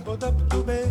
tumbo dap do bem,